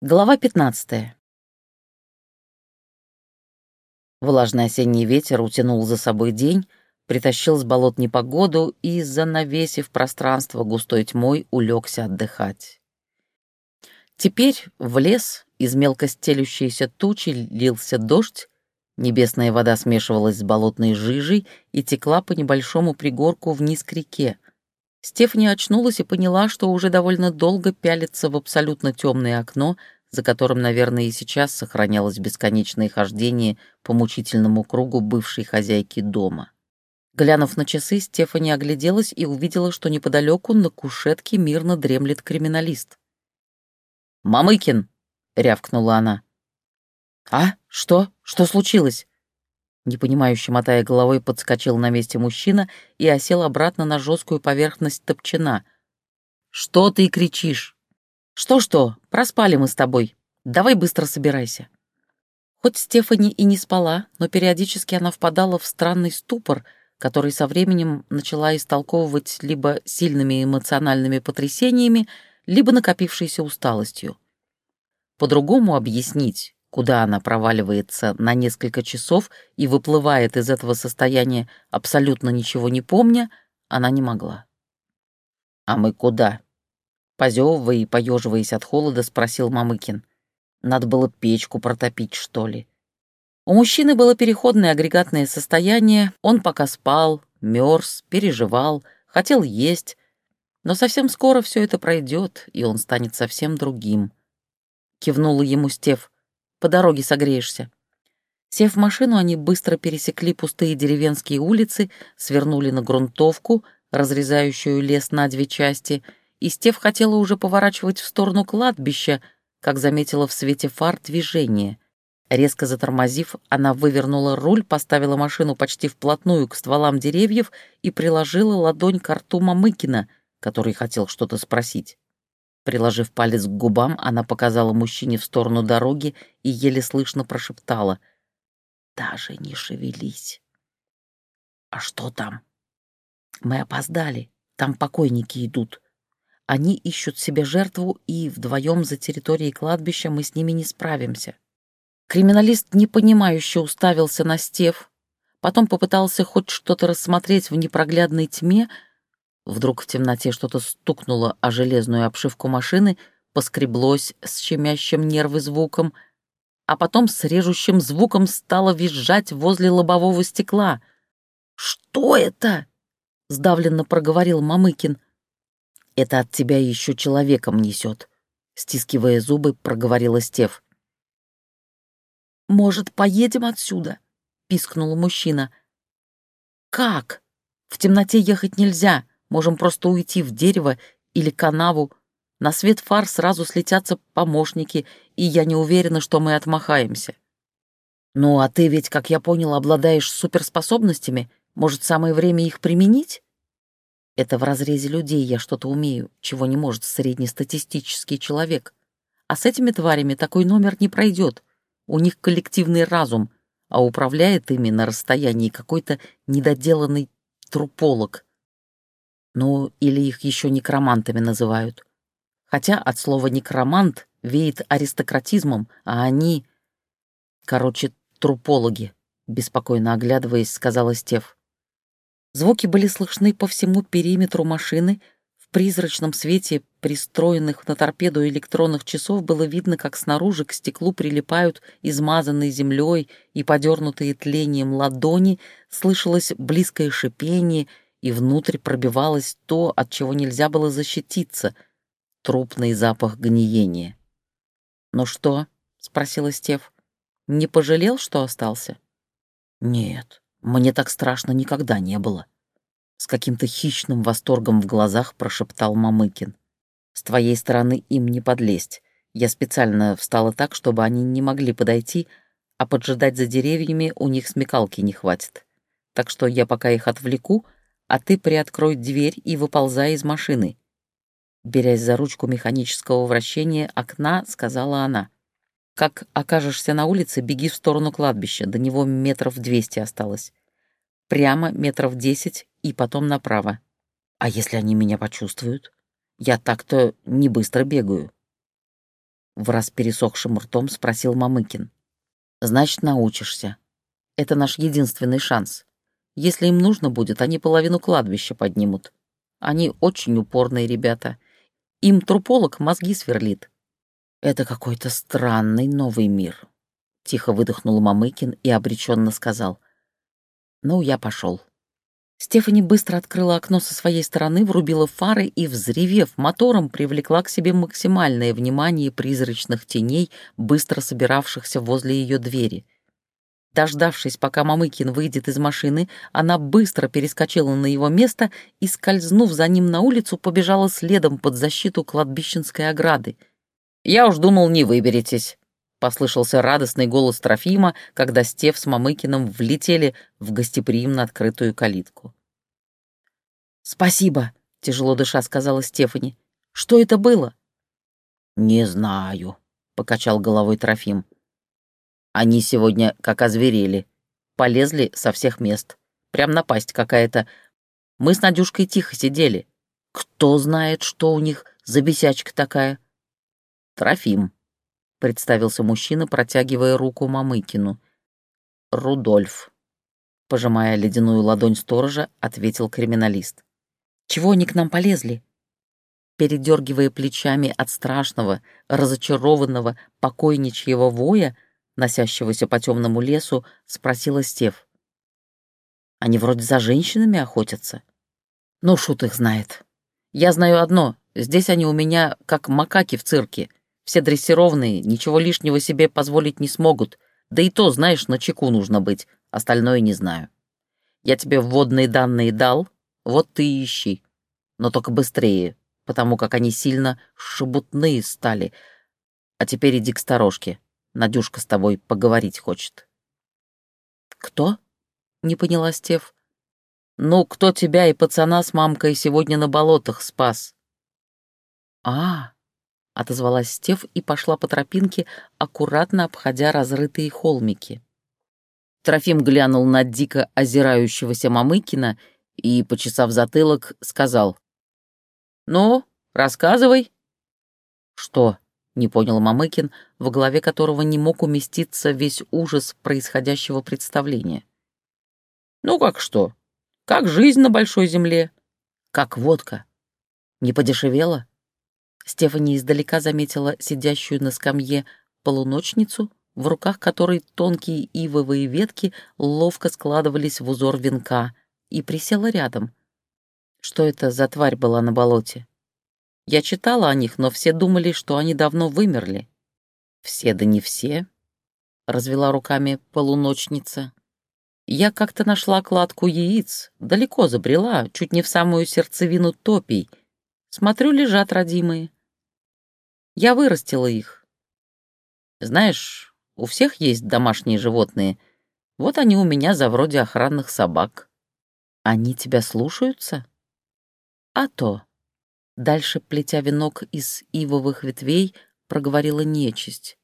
Глава 15. Влажный осенний ветер утянул за собой день, притащил с болот непогоду и, занавесив пространство густой тьмой, улегся отдыхать. Теперь в лес из мелко стелющейся тучи лился дождь, небесная вода смешивалась с болотной жижей и текла по небольшому пригорку вниз к реке. Стефани очнулась и поняла, что уже довольно долго пялится в абсолютно темное окно, за которым, наверное, и сейчас сохранялось бесконечное хождение по мучительному кругу бывшей хозяйки дома. Глянув на часы, Стефани огляделась и увидела, что неподалеку на кушетке мирно дремлет криминалист. «Мамыкин!» — рявкнула она. «А? Что? Что случилось?» Непонимающе мотая головой, подскочил на месте мужчина и осел обратно на жесткую поверхность топчина. «Что ты кричишь?» «Что-что, проспали мы с тобой. Давай быстро собирайся». Хоть Стефани и не спала, но периодически она впадала в странный ступор, который со временем начала истолковывать либо сильными эмоциональными потрясениями, либо накопившейся усталостью. По-другому объяснить, куда она проваливается на несколько часов и выплывает из этого состояния, абсолютно ничего не помня, она не могла. «А мы куда?» Позевывая и поеживаясь от холода, спросил Мамыкин. «Надо было печку протопить, что ли?» У мужчины было переходное агрегатное состояние, он пока спал, мерз, переживал, хотел есть, но совсем скоро все это пройдет, и он станет совсем другим. Кивнула ему Стев. По дороге согреешься». Сев в машину, они быстро пересекли пустые деревенские улицы, свернули на грунтовку, разрезающую лес на две части, и Стев хотела уже поворачивать в сторону кладбища, как заметила в свете фар движение. Резко затормозив, она вывернула руль, поставила машину почти вплотную к стволам деревьев и приложила ладонь к рту Мамыкина, который хотел что-то спросить. Приложив палец к губам, она показала мужчине в сторону дороги и еле слышно прошептала. «Даже не шевелись». «А что там?» «Мы опоздали. Там покойники идут. Они ищут себе жертву, и вдвоем за территорией кладбища мы с ними не справимся». Криминалист непонимающе уставился на Стев, потом попытался хоть что-то рассмотреть в непроглядной тьме, Вдруг в темноте что-то стукнуло о железную обшивку машины, поскреблось с щемящим нервы звуком, а потом с режущим звуком стало визжать возле лобового стекла. «Что это?» — сдавленно проговорил Мамыкин. «Это от тебя еще человеком несет», — стискивая зубы, проговорила Стев. «Может, поедем отсюда?» — пискнул мужчина. «Как? В темноте ехать нельзя. Можем просто уйти в дерево или канаву. На свет фар сразу слетятся помощники, и я не уверена, что мы отмахаемся. Ну, а ты ведь, как я понял, обладаешь суперспособностями. Может, самое время их применить? Это в разрезе людей я что-то умею, чего не может среднестатистический человек. А с этими тварями такой номер не пройдет. У них коллективный разум, а управляет ими на расстоянии какой-то недоделанный труполог — ну, или их еще некромантами называют. Хотя от слова «некромант» веет аристократизмом, а они... Короче, трупологи, беспокойно оглядываясь, сказала Стев. Звуки были слышны по всему периметру машины, в призрачном свете пристроенных на торпеду электронных часов было видно, как снаружи к стеклу прилипают измазанные землей и подернутые тлением ладони, слышалось близкое шипение — и внутрь пробивалось то, от чего нельзя было защититься — трупный запах гниения. «Ну что?» — спросила Стев. «Не пожалел, что остался?» «Нет, мне так страшно никогда не было», — с каким-то хищным восторгом в глазах прошептал Мамыкин. «С твоей стороны им не подлезть. Я специально встала так, чтобы они не могли подойти, а поджидать за деревьями у них смекалки не хватит. Так что я пока их отвлеку, — а ты приоткрой дверь и выползай из машины». Берясь за ручку механического вращения окна, сказала она. «Как окажешься на улице, беги в сторону кладбища, до него метров двести осталось. Прямо метров десять и потом направо. А если они меня почувствуют? Я так-то не быстро бегаю». В раз пересохшим ртом спросил Мамыкин. «Значит, научишься. Это наш единственный шанс. Если им нужно будет, они половину кладбища поднимут. Они очень упорные ребята. Им труполог мозги сверлит. Это какой-то странный новый мир. Тихо выдохнул Мамыкин и обреченно сказал. Ну, я пошел. Стефани быстро открыла окно со своей стороны, врубила фары и, взревев мотором, привлекла к себе максимальное внимание призрачных теней, быстро собиравшихся возле ее двери — Дождавшись, пока Мамыкин выйдет из машины, она быстро перескочила на его место и, скользнув за ним на улицу, побежала следом под защиту кладбищенской ограды. «Я уж думал, не выберетесь», — послышался радостный голос Трофима, когда Стев с Мамыкиным влетели в гостеприимно открытую калитку. «Спасибо», — тяжело дыша сказала Стефани. «Что это было?» «Не знаю», — покачал головой Трофим. Они сегодня как озверели. Полезли со всех мест. Прям напасть какая-то. Мы с Надюшкой тихо сидели. Кто знает, что у них за бесячка такая? Трофим, — представился мужчина, протягивая руку Мамыкину. Рудольф. Пожимая ледяную ладонь сторожа, ответил криминалист. «Чего они к нам полезли?» Передергивая плечами от страшного, разочарованного, покойничьего воя, носящегося по темному лесу, спросила Стев. «Они вроде за женщинами охотятся?» «Ну, шут их знает. Я знаю одно. Здесь они у меня как макаки в цирке. Все дрессированные, ничего лишнего себе позволить не смогут. Да и то, знаешь, на чеку нужно быть. Остальное не знаю. Я тебе вводные данные дал, вот ты и ищи. Но только быстрее, потому как они сильно шебутные стали. А теперь иди к сторожке. Надюшка с тобой поговорить хочет». «Кто?» — не поняла Стев. «Ну, кто тебя и пацана с мамкой сегодня на болотах спас?» «А, — отозвалась Стев и пошла по тропинке, аккуратно обходя разрытые холмики. Трофим глянул на дико озирающегося Мамыкина и, почесав затылок, сказал. «Ну, рассказывай». «Что?» Не понял Мамыкин, в голове которого не мог уместиться весь ужас происходящего представления. «Ну как что? Как жизнь на большой земле? Как водка? Не подешевела?» Стефани издалека заметила сидящую на скамье полуночницу, в руках которой тонкие ивовые ветки ловко складывались в узор венка, и присела рядом. Что это за тварь была на болоте? Я читала о них, но все думали, что они давно вымерли. Все да не все, — развела руками полуночница. Я как-то нашла кладку яиц, далеко забрела, чуть не в самую сердцевину топий. Смотрю, лежат родимые. Я вырастила их. Знаешь, у всех есть домашние животные. Вот они у меня за вроде охранных собак. Они тебя слушаются? А то. Дальше, плетя венок из ивовых ветвей, проговорила нечисть.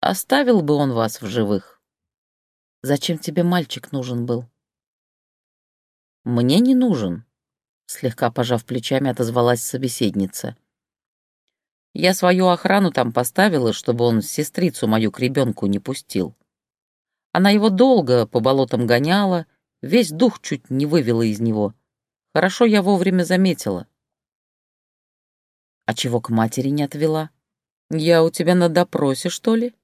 «Оставил бы он вас в живых. Зачем тебе мальчик нужен был?» «Мне не нужен», — слегка пожав плечами, отозвалась собеседница. «Я свою охрану там поставила, чтобы он сестрицу мою к ребенку не пустил. Она его долго по болотам гоняла, весь дух чуть не вывела из него. Хорошо я вовремя заметила. А чего к матери не отвела? Я у тебя на допросе, что ли?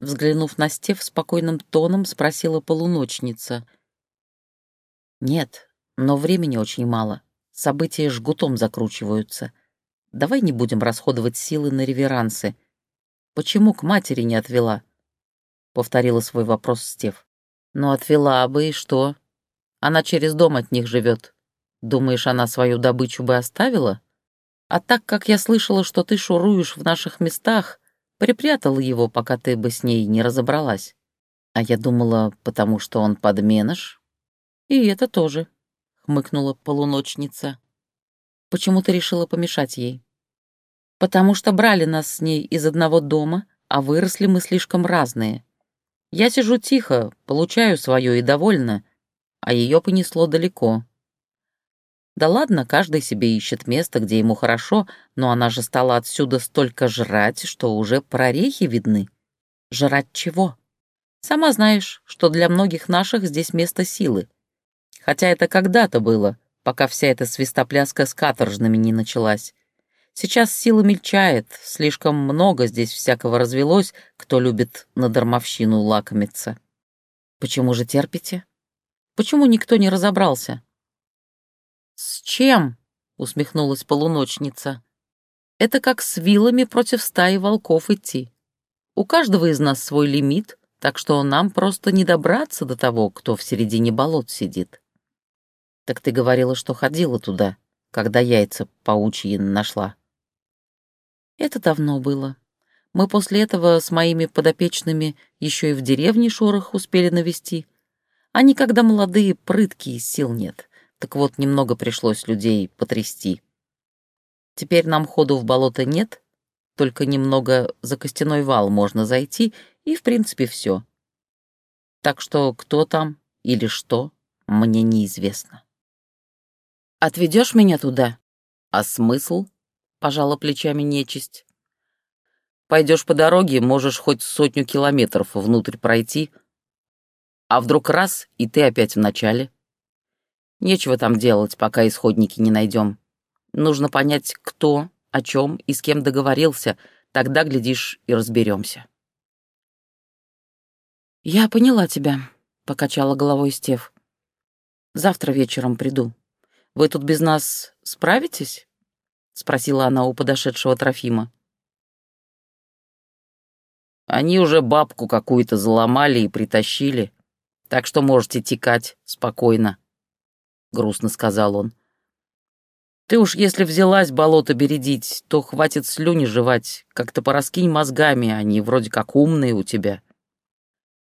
Взглянув на Стев, спокойным тоном спросила полуночница. Нет, но времени очень мало. События жгутом закручиваются. Давай не будем расходовать силы на реверансы. Почему к матери не отвела? Повторила свой вопрос Стев. Ну, отвела бы, и что? Она через дом от них живет. Думаешь, она свою добычу бы оставила? А так как я слышала, что ты шуруешь в наших местах, припрятала его, пока ты бы с ней не разобралась. А я думала, потому что он подменыш. И это тоже, — хмыкнула полуночница. Почему ты решила помешать ей? Потому что брали нас с ней из одного дома, а выросли мы слишком разные. Я сижу тихо, получаю свое и довольна, а ее понесло далеко. Да ладно, каждый себе ищет место, где ему хорошо, но она же стала отсюда столько жрать, что уже прорехи видны. Жрать чего? Сама знаешь, что для многих наших здесь место силы. Хотя это когда-то было, пока вся эта свистопляска с каторжными не началась. Сейчас сила мельчает, слишком много здесь всякого развелось, кто любит на дармовщину лакомиться. Почему же терпите? Почему никто не разобрался? С чем? усмехнулась полуночница. Это как с вилами против стаи волков идти. У каждого из нас свой лимит, так что нам просто не добраться до того, кто в середине болот сидит. Так ты говорила, что ходила туда, когда яйца паучьи нашла. Это давно было. Мы после этого с моими подопечными еще и в деревне шорох успели навести. Они, когда молодые, прыткие, сил нет. Так вот, немного пришлось людей потрясти. Теперь нам ходу в болото нет, только немного за костяной вал можно зайти, и, в принципе, все. Так что кто там или что, мне неизвестно. «Отведешь меня туда?» «А смысл?» — пожала плечами нечисть. «Пойдешь по дороге, можешь хоть сотню километров внутрь пройти, а вдруг раз, и ты опять в начале. Нечего там делать, пока исходники не найдем. Нужно понять, кто, о чем и с кем договорился, тогда, глядишь, и разберемся». «Я поняла тебя», — покачала головой Стев. «Завтра вечером приду. Вы тут без нас справитесь?» — спросила она у подошедшего Трофима. «Они уже бабку какую-то заломали и притащили, так что можете текать спокойно», — грустно сказал он. «Ты уж если взялась болото бередить, то хватит слюни жевать, как-то пораскинь мозгами, они вроде как умные у тебя».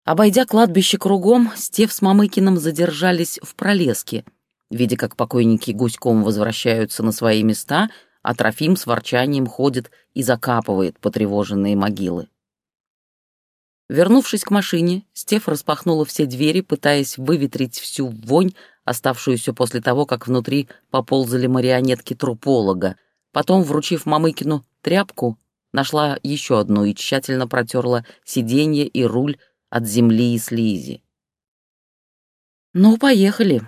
Обойдя кладбище кругом, Стев с Мамыкиным задержались в пролеске, видя, как покойники гуськом возвращаются на свои места — а Трофим с ворчанием ходит и закапывает потревоженные могилы. Вернувшись к машине, Стеф распахнула все двери, пытаясь выветрить всю вонь, оставшуюся после того, как внутри поползали марионетки труполога. Потом, вручив Мамыкину тряпку, нашла еще одну и тщательно протерла сиденье и руль от земли и слизи. «Ну, поехали».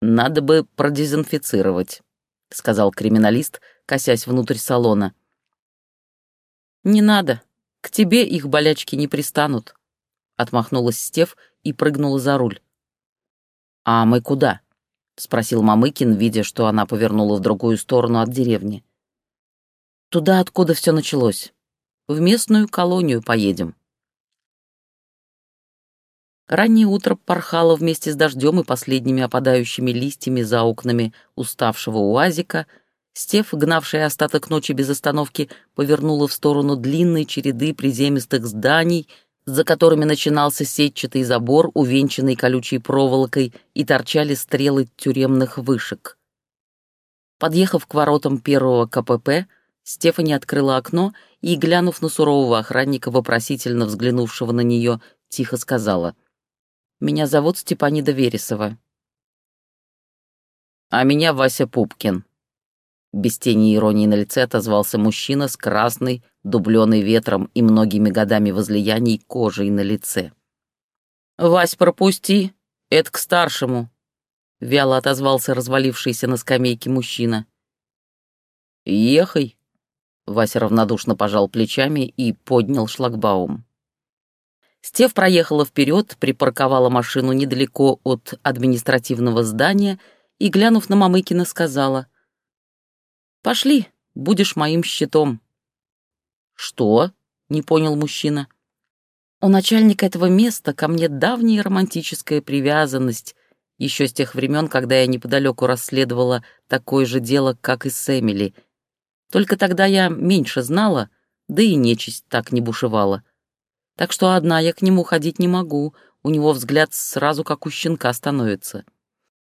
«Надо бы продезинфицировать», — сказал криминалист, косясь внутрь салона. «Не надо. К тебе их болячки не пристанут», — отмахнулась Стев и прыгнула за руль. «А мы куда?» — спросил Мамыкин, видя, что она повернула в другую сторону от деревни. «Туда, откуда все началось. В местную колонию поедем». Раннее утро порхало вместе с дождем и последними опадающими листьями за окнами уставшего уазика. Стеф, гнавшая остаток ночи без остановки, повернула в сторону длинной череды приземистых зданий, за которыми начинался сетчатый забор, увенчанный колючей проволокой, и торчали стрелы тюремных вышек. Подъехав к воротам первого КПП, Стефани открыла окно и, глянув на сурового охранника, вопросительно взглянувшего на нее, тихо сказала — меня зовут Степанида Вересова». «А меня Вася Пупкин», — без тени иронии на лице отозвался мужчина с красной, дубленой ветром и многими годами возлияний кожей на лице. «Вась, пропусти, это к старшему», — вяло отозвался развалившийся на скамейке мужчина. «Ехай», — Вася равнодушно пожал плечами и поднял шлагбаум. Стев проехала вперед, припарковала машину недалеко от административного здания и, глянув на Мамыкина, сказала. «Пошли, будешь моим щитом». «Что?» — не понял мужчина. «У начальника этого места ко мне давняя романтическая привязанность, еще с тех времен, когда я неподалеку расследовала такое же дело, как и с Эмили. Только тогда я меньше знала, да и нечисть так не бушевала так что одна я к нему ходить не могу, у него взгляд сразу как у щенка становится.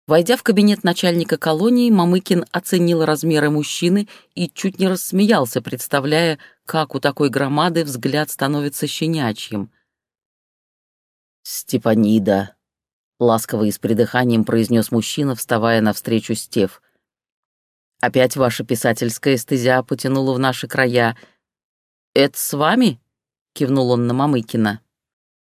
Войдя в кабинет начальника колонии, Мамыкин оценил размеры мужчины и чуть не рассмеялся, представляя, как у такой громады взгляд становится щенячьим. «Степанида», — ласково и с придыханием произнес мужчина, вставая навстречу Стев. «Опять ваша писательская эстезия потянула в наши края. Это с вами?» — кивнул он на Мамыкина.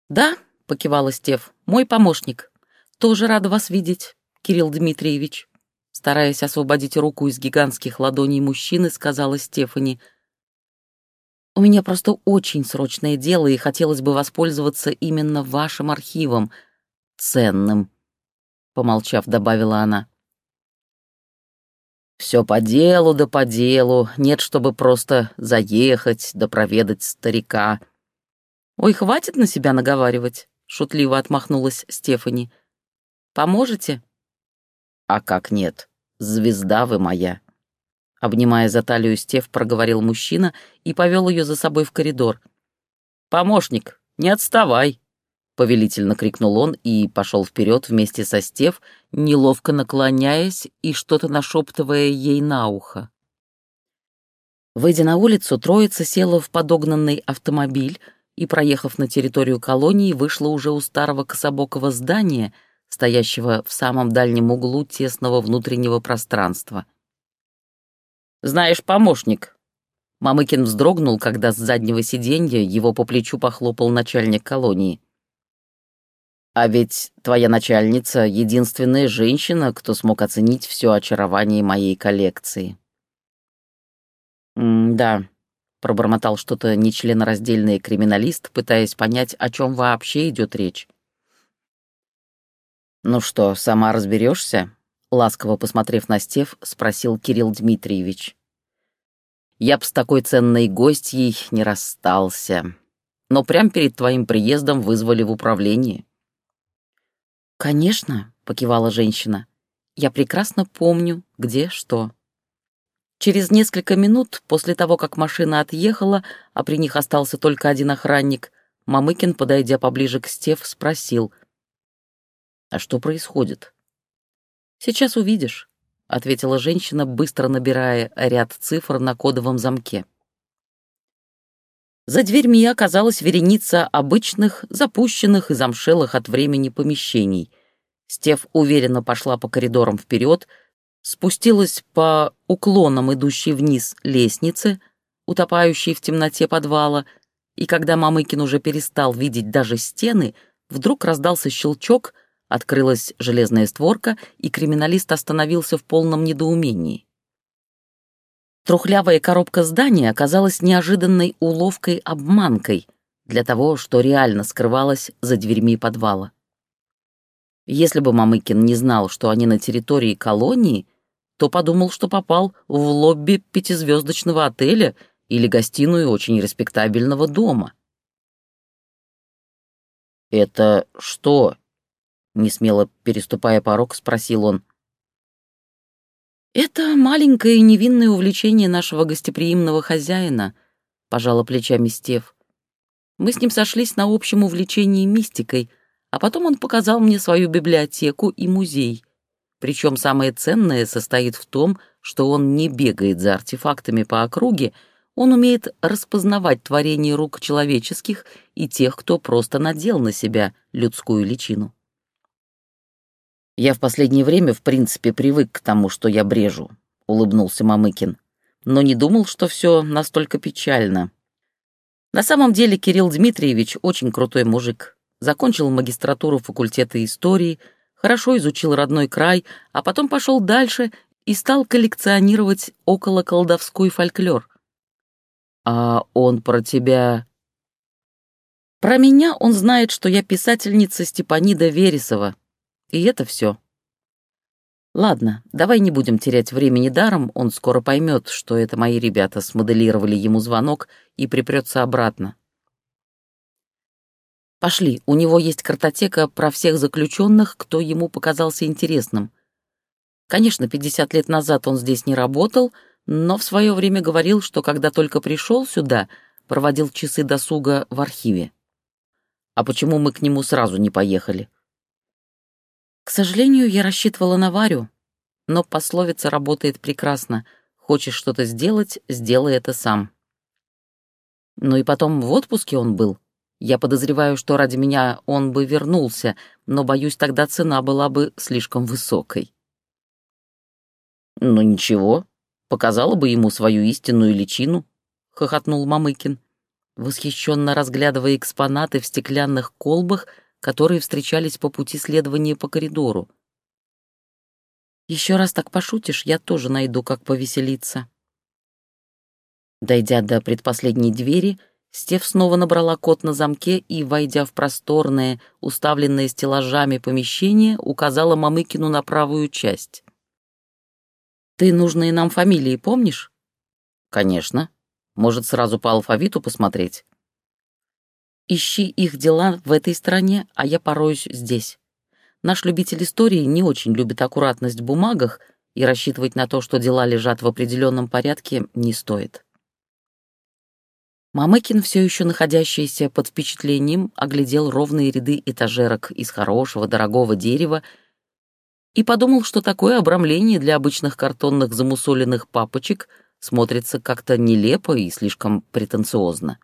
«Да», — покивала Стев, — «мой помощник. Тоже рада вас видеть, Кирилл Дмитриевич». Стараясь освободить руку из гигантских ладоней мужчины, сказала Стефани. «У меня просто очень срочное дело, и хотелось бы воспользоваться именно вашим архивом — ценным», — помолчав, добавила она. «Все по делу да по делу, нет, чтобы просто заехать да проведать старика». «Ой, хватит на себя наговаривать», — шутливо отмахнулась Стефани. «Поможете?» «А как нет? Звезда вы моя!» Обнимая за талию Стеф, проговорил мужчина и повел ее за собой в коридор. «Помощник, не отставай!» повелительно крикнул он и пошел вперед вместе со Стев, неловко наклоняясь и что-то нашептывая ей на ухо. Выйдя на улицу, троица села в подогнанный автомобиль и, проехав на территорию колонии, вышла уже у старого кособокого здания, стоящего в самом дальнем углу тесного внутреннего пространства. «Знаешь, помощник!» Мамыкин вздрогнул, когда с заднего сиденья его по плечу похлопал начальник колонии. А ведь твоя начальница — единственная женщина, кто смог оценить все очарование моей коллекции. «Да», — пробормотал что-то нечленораздельный криминалист, пытаясь понять, о чем вообще идет речь. «Ну что, сама разберешься? ласково посмотрев на Стев, спросил Кирилл Дмитриевич. «Я б с такой ценной гостьей не расстался, но прямо перед твоим приездом вызвали в управление». «Конечно», — покивала женщина. «Я прекрасно помню, где что». Через несколько минут после того, как машина отъехала, а при них остался только один охранник, Мамыкин, подойдя поближе к Стев, спросил. «А что происходит?» «Сейчас увидишь», — ответила женщина, быстро набирая ряд цифр на кодовом замке. За дверьми оказалась вереница обычных, запущенных и замшелых от времени помещений. Стев уверенно пошла по коридорам вперед, спустилась по уклонам, идущей вниз лестнице, утопающей в темноте подвала, и когда Мамыкин уже перестал видеть даже стены, вдруг раздался щелчок, открылась железная створка, и криминалист остановился в полном недоумении. Трухлявая коробка здания оказалась неожиданной уловкой-обманкой для того, что реально скрывалось за дверьми подвала. Если бы Мамыкин не знал, что они на территории колонии, то подумал, что попал в лобби пятизвездочного отеля или гостиную очень респектабельного дома. «Это что?» — несмело переступая порог, спросил он. «Это маленькое невинное увлечение нашего гостеприимного хозяина», — пожала плечами Стев. «Мы с ним сошлись на общем увлечении мистикой, а потом он показал мне свою библиотеку и музей. Причем самое ценное состоит в том, что он не бегает за артефактами по округе, он умеет распознавать творения рук человеческих и тех, кто просто надел на себя людскую личину. «Я в последнее время, в принципе, привык к тому, что я брежу», — улыбнулся Мамыкин. «Но не думал, что все настолько печально. На самом деле Кирилл Дмитриевич очень крутой мужик. Закончил магистратуру факультета истории, хорошо изучил родной край, а потом пошел дальше и стал коллекционировать около колдовской фольклор. А он про тебя... Про меня он знает, что я писательница Степанида Вересова, и это все. Ладно, давай не будем терять времени даром, он скоро поймет, что это мои ребята смоделировали ему звонок и припрется обратно. Пошли, у него есть картотека про всех заключенных, кто ему показался интересным. Конечно, 50 лет назад он здесь не работал, но в свое время говорил, что когда только пришел сюда, проводил часы досуга в архиве. А почему мы к нему сразу не поехали? К сожалению, я рассчитывала на Варю, но пословица работает прекрасно. Хочешь что-то сделать, сделай это сам. Ну и потом в отпуске он был, Я подозреваю, что ради меня он бы вернулся, но, боюсь, тогда цена была бы слишком высокой. «Ну ничего, показала бы ему свою истинную личину», — хохотнул Мамыкин, восхищенно разглядывая экспонаты в стеклянных колбах, которые встречались по пути следования по коридору. «Еще раз так пошутишь, я тоже найду, как повеселиться». Дойдя до предпоследней двери, Стев снова набрала код на замке и, войдя в просторное, уставленное стеллажами помещение, указала Мамыкину на правую часть. «Ты нужные нам фамилии помнишь?» «Конечно. Может, сразу по алфавиту посмотреть?» «Ищи их дела в этой стране, а я пороюсь здесь. Наш любитель истории не очень любит аккуратность в бумагах, и рассчитывать на то, что дела лежат в определенном порядке, не стоит». Мамыкин, все еще находящийся под впечатлением, оглядел ровные ряды этажерок из хорошего, дорогого дерева и подумал, что такое обрамление для обычных картонных замусоленных папочек смотрится как-то нелепо и слишком претенциозно.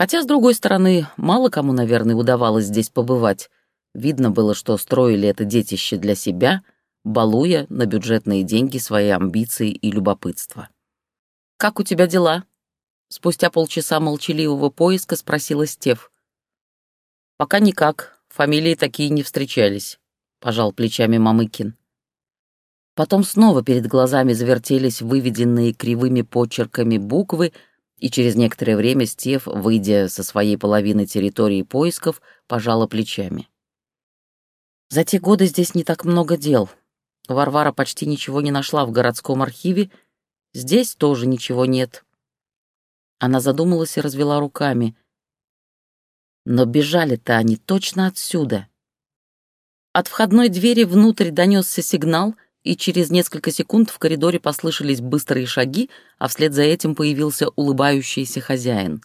Хотя, с другой стороны, мало кому, наверное, удавалось здесь побывать. Видно было, что строили это детище для себя, балуя на бюджетные деньги свои амбиции и любопытство. «Как у тебя дела?» Спустя полчаса молчаливого поиска спросила Стев. «Пока никак, фамилии такие не встречались», — пожал плечами Мамыкин. Потом снова перед глазами завертелись выведенные кривыми почерками буквы, и через некоторое время Стев, выйдя со своей половины территории поисков, пожала плечами. За те годы здесь не так много дел. Варвара почти ничего не нашла в городском архиве, здесь тоже ничего нет. Она задумалась и развела руками. Но бежали-то они точно отсюда. От входной двери внутрь донесся сигнал, и через несколько секунд в коридоре послышались быстрые шаги, а вслед за этим появился улыбающийся хозяин.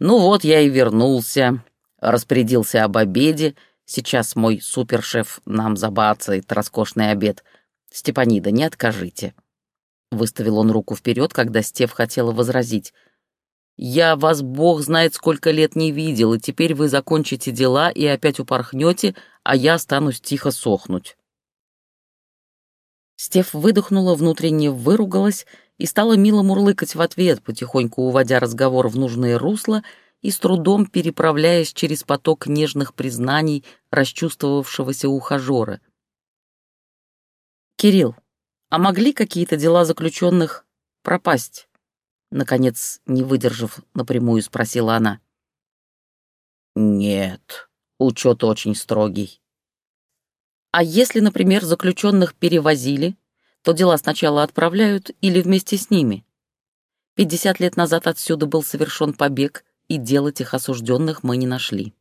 «Ну вот я и вернулся», — распорядился об обеде. «Сейчас мой супершеф нам забацает роскошный обед. Степанида, не откажите». Выставил он руку вперед, когда Стев хотела возразить. «Я вас, бог знает, сколько лет не видел, и теперь вы закончите дела и опять упорхнете, а я останусь тихо сохнуть». Стев выдохнула, внутренне выругалась и стала мило мурлыкать в ответ, потихоньку уводя разговор в нужное русло и с трудом переправляясь через поток нежных признаний расчувствовавшегося ухажера. «Кирилл, а могли какие-то дела заключенных пропасть? Наконец, не выдержав, напрямую спросила она. Нет, учет очень строгий. А если, например, заключенных перевозили, то дела сначала отправляют или вместе с ними? Пятьдесят лет назад отсюда был совершен побег, и делать их осужденных мы не нашли.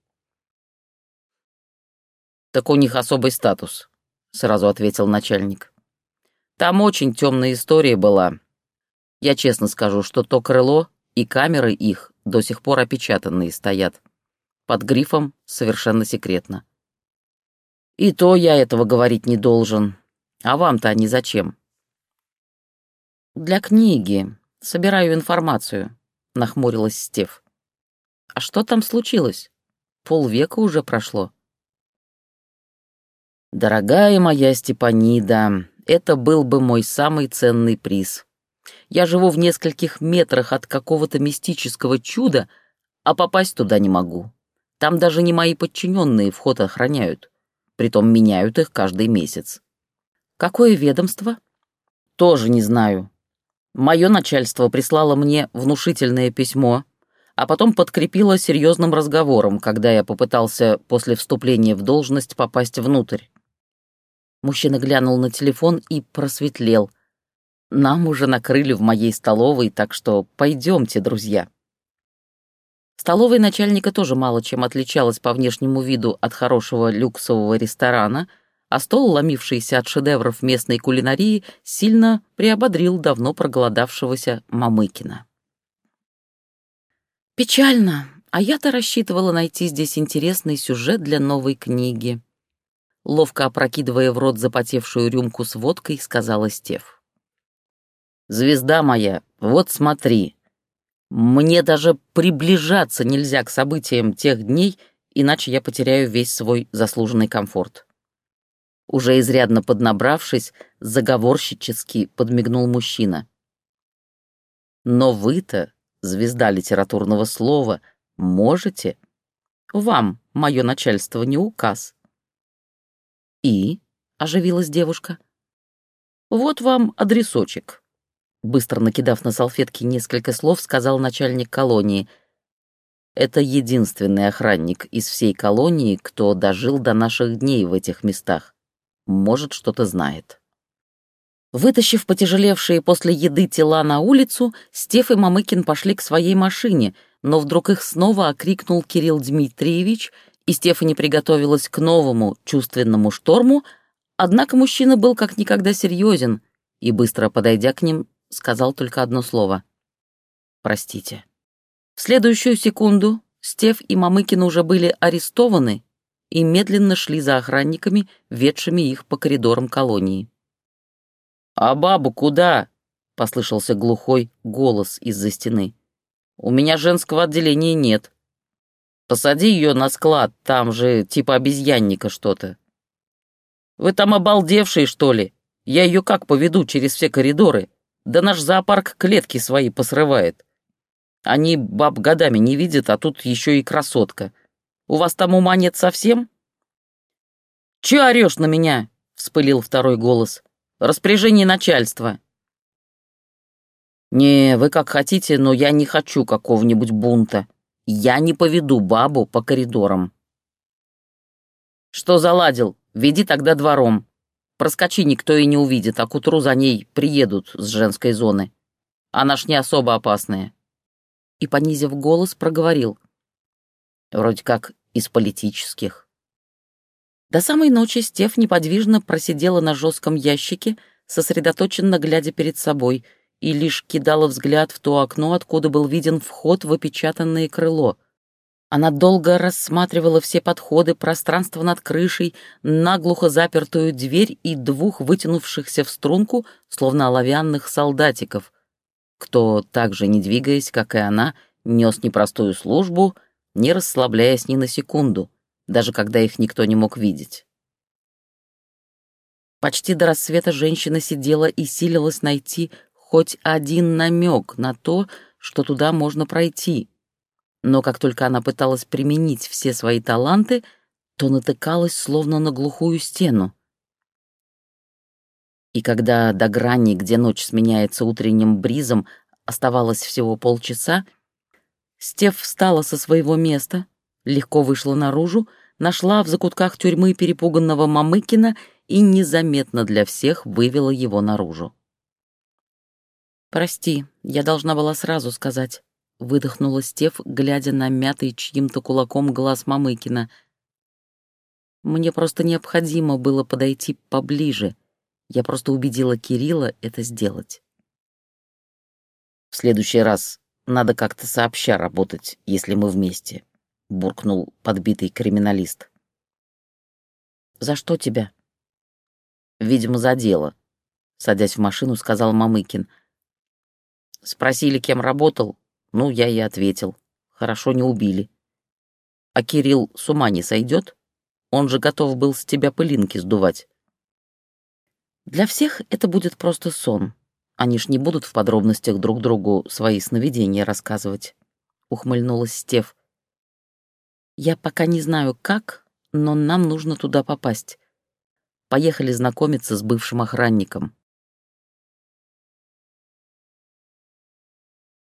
«Так у них особый статус», — сразу ответил начальник. Там очень темная история была. Я честно скажу, что то крыло и камеры их до сих пор опечатанные стоят. Под грифом совершенно секретно. И то я этого говорить не должен. А вам-то они зачем? Для книги. Собираю информацию, нахмурилась Стев. А что там случилось? Полвека уже прошло. Дорогая моя Степанида, это был бы мой самый ценный приз. Я живу в нескольких метрах от какого-то мистического чуда, а попасть туда не могу. Там даже не мои подчиненные вход охраняют. Притом меняют их каждый месяц. Какое ведомство? Тоже не знаю. Мое начальство прислало мне внушительное письмо, а потом подкрепило серьезным разговором, когда я попытался после вступления в должность попасть внутрь. Мужчина глянул на телефон и просветлел. «Нам уже накрыли в моей столовой, так что пойдемте, друзья». Столовая начальника тоже мало чем отличалась по внешнему виду от хорошего люксового ресторана, а стол, ломившийся от шедевров местной кулинарии, сильно приободрил давно проголодавшегося Мамыкина. «Печально, а я-то рассчитывала найти здесь интересный сюжет для новой книги», ловко опрокидывая в рот запотевшую рюмку с водкой, сказала Стев. «Звезда моя, вот смотри. Мне даже приближаться нельзя к событиям тех дней, иначе я потеряю весь свой заслуженный комфорт. Уже изрядно поднабравшись, заговорщически подмигнул мужчина. Но вы-то, звезда литературного слова, можете? Вам мое начальство не указ. И, — оживилась девушка, — вот вам адресочек. Быстро накидав на салфетки несколько слов, сказал начальник колонии. Это единственный охранник из всей колонии, кто дожил до наших дней в этих местах. Может, что-то знает. Вытащив потяжелевшие после еды тела на улицу, Стеф и Мамыкин пошли к своей машине, но вдруг их снова окрикнул Кирилл Дмитриевич, и Стефани приготовилась к новому чувственному шторму, однако мужчина был как никогда серьезен и, быстро подойдя к ним, сказал только одно слово «Простите». В следующую секунду Стеф и Мамыкин уже были арестованы и медленно шли за охранниками, ведшими их по коридорам колонии. «А бабу куда?» — послышался глухой голос из-за стены. «У меня женского отделения нет. Посади ее на склад, там же типа обезьянника что-то». «Вы там обалдевшие, что ли? Я ее как поведу через все коридоры? Да наш зоопарк клетки свои посрывает. Они баб годами не видят, а тут еще и красотка. У вас там ума нет совсем?» «Че орешь на меня?» — вспылил второй голос. Распоряжение начальства». «Не, вы как хотите, но я не хочу какого-нибудь бунта. Я не поведу бабу по коридорам». «Что заладил? Веди тогда двором. Проскочи никто и не увидит, а к утру за ней приедут с женской зоны. Она ж не особо опасная». И, понизив голос, проговорил. «Вроде как из политических». До самой ночи Стеф неподвижно просидела на жестком ящике, сосредоточенно глядя перед собой, и лишь кидала взгляд в то окно, откуда был виден вход в опечатанное крыло. Она долго рассматривала все подходы, пространство над крышей, наглухо запертую дверь и двух вытянувшихся в струнку, словно оловянных солдатиков, кто, также не двигаясь, как и она, нес непростую службу, не расслабляясь ни на секунду — даже когда их никто не мог видеть. Почти до рассвета женщина сидела и силилась найти хоть один намек на то, что туда можно пройти. Но как только она пыталась применить все свои таланты, то натыкалась словно на глухую стену. И когда до грани, где ночь сменяется утренним бризом, оставалось всего полчаса, Стеф встала со своего места, легко вышла наружу, нашла в закутках тюрьмы перепуганного Мамыкина и незаметно для всех вывела его наружу. «Прости, я должна была сразу сказать», — выдохнула Стев, глядя на мятый чьим-то кулаком глаз Мамыкина. «Мне просто необходимо было подойти поближе. Я просто убедила Кирилла это сделать». «В следующий раз надо как-то сообща работать, если мы вместе», — буркнул подбитый криминалист. «За что тебя?» «Видимо, за дело», — садясь в машину, сказал Мамыкин. «Спросили, кем работал. Ну, я и ответил. Хорошо не убили. А Кирилл с ума не сойдет? Он же готов был с тебя пылинки сдувать». «Для всех это будет просто сон. Они ж не будут в подробностях друг другу свои сновидения рассказывать», — ухмыльнулась Стев. Я пока не знаю, как, но нам нужно туда попасть. Поехали знакомиться с бывшим охранником.